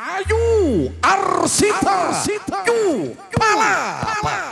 Ayu Arsita, Arsita Yu Pala. Pala.